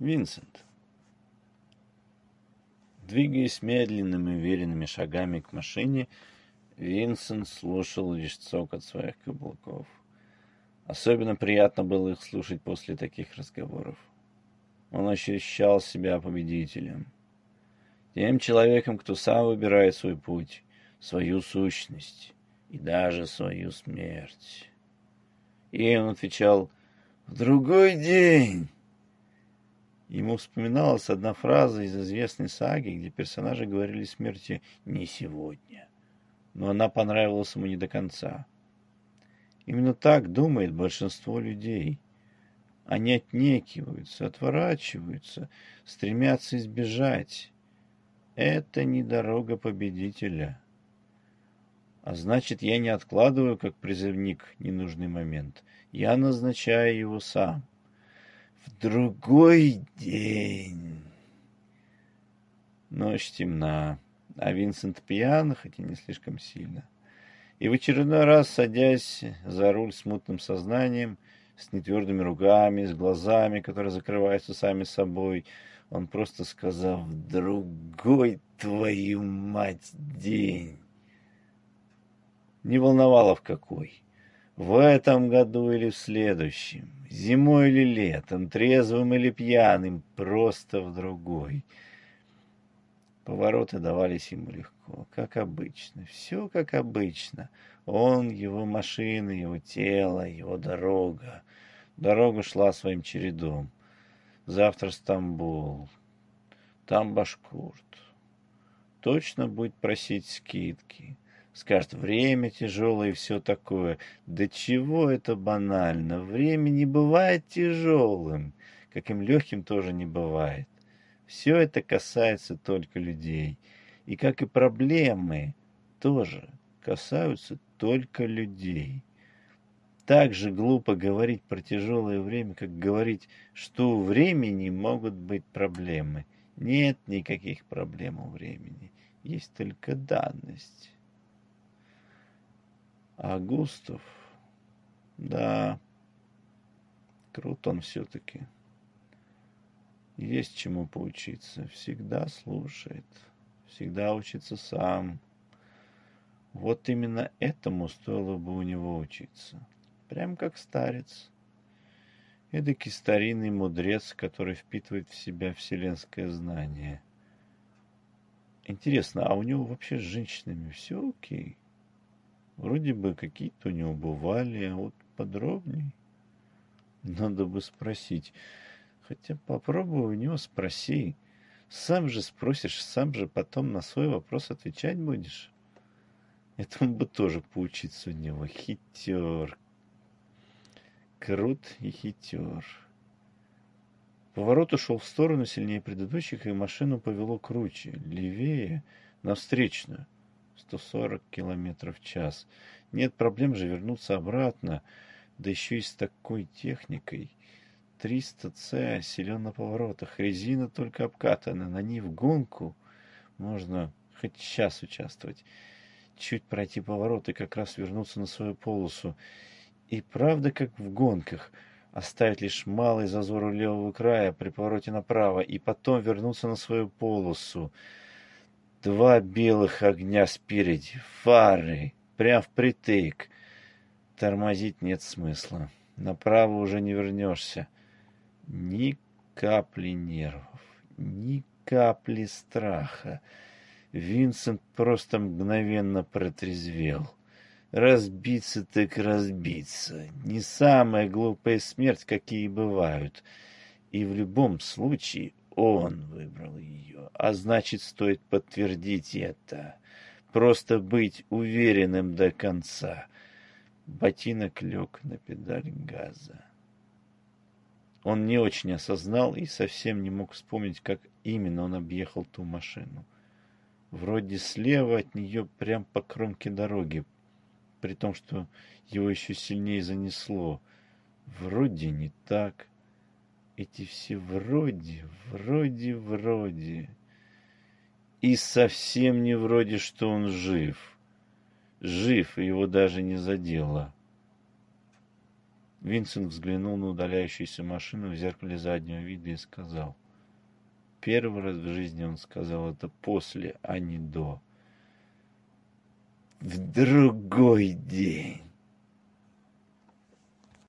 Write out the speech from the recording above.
Винсент. Двигаясь медленными уверенными шагами к машине, Винсент слушал лишь цокот своих каблуков. Особенно приятно было их слушать после таких разговоров. Он ощущал себя победителем. Тем человеком, кто сам выбирает свой путь, свою сущность и даже свою смерть. И он отвечал «В другой день!» Ему вспоминалась одна фраза из известной саги, где персонажи говорили смерти «не сегодня». Но она понравилась ему не до конца. Именно так думает большинство людей. Они отнекиваются, отворачиваются, стремятся избежать. Это не дорога победителя. А значит, я не откладываю, как призывник, ненужный момент. Я назначаю его сам в другой день. Ночь темна, а Винсент пьян, хоть и не слишком сильно. И в очередной раз, садясь за руль с мутным сознанием, с нетвердыми руками, с глазами, которые закрываются сами собой, он просто сказал «Другой твою мать день!» Не волновало в какой. В этом году или в следующем зимой или летом, трезвым или пьяным, просто в другой. Повороты давались ему легко, как обычно, все как обычно. Он, его машина, его тело, его дорога. Дорога шла своим чередом. Завтра Стамбул, там Башкурт. Точно будет просить скидки скажет, время тяжелое и все такое. Да чего это банально? Время не бывает тяжелым, как им легким тоже не бывает. Все это касается только людей. И как и проблемы тоже касаются только людей. Так же глупо говорить про тяжелое время, как говорить, что у времени могут быть проблемы. Нет никаких проблем у времени, есть только данность. А Густав, да, крут он все-таки. Есть чему поучиться. Всегда слушает, всегда учится сам. Вот именно этому стоило бы у него учиться. Прям как старец. Эдакий старинный мудрец, который впитывает в себя вселенское знание. Интересно, а у него вообще с женщинами все окей? Вроде бы какие-то у него бывали, а вот подробней. Надо бы спросить. Хотя попробуй у него спроси. Сам же спросишь, сам же потом на свой вопрос отвечать будешь. Этому бы тоже поучиться у него. Хитер. Крут и хитер. Поворот ушел в сторону сильнее предыдущих, и машину повело круче, левее, на встречную. 140 километров в час. Нет проблем же вернуться обратно, да еще и с такой техникой. 300С силен на поворотах, резина только обкатана, на ней в гонку можно хоть час участвовать. Чуть пройти поворот и как раз вернуться на свою полосу. И правда, как в гонках, оставить лишь малый зазор у левого края при повороте направо и потом вернуться на свою полосу. Два белых огня спереди, фары, прям впритык. Тормозить нет смысла. Направо уже не вернешься. Ни капли нервов, ни капли страха. Винсент просто мгновенно протрезвел. Разбиться так разбиться. Не самая глупая смерть, какие бывают. И в любом случае он выбрал ее, а значит, стоит подтвердить это. Просто быть уверенным до конца. Ботинок лег на педаль газа. Он не очень осознал и совсем не мог вспомнить, как именно он объехал ту машину. Вроде слева от нее прям по кромке дороги, при том, что его еще сильнее занесло. Вроде не так. Эти все вроде, вроде, вроде. И совсем не вроде, что он жив. Жив, и его даже не задело. Винсент взглянул на удаляющуюся машину в зеркале заднего вида и сказал. Первый раз в жизни он сказал это после, а не до. В другой день.